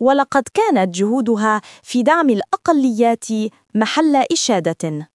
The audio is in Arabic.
ولقد كانت جهودها في دعم الأقليات محل إشادة.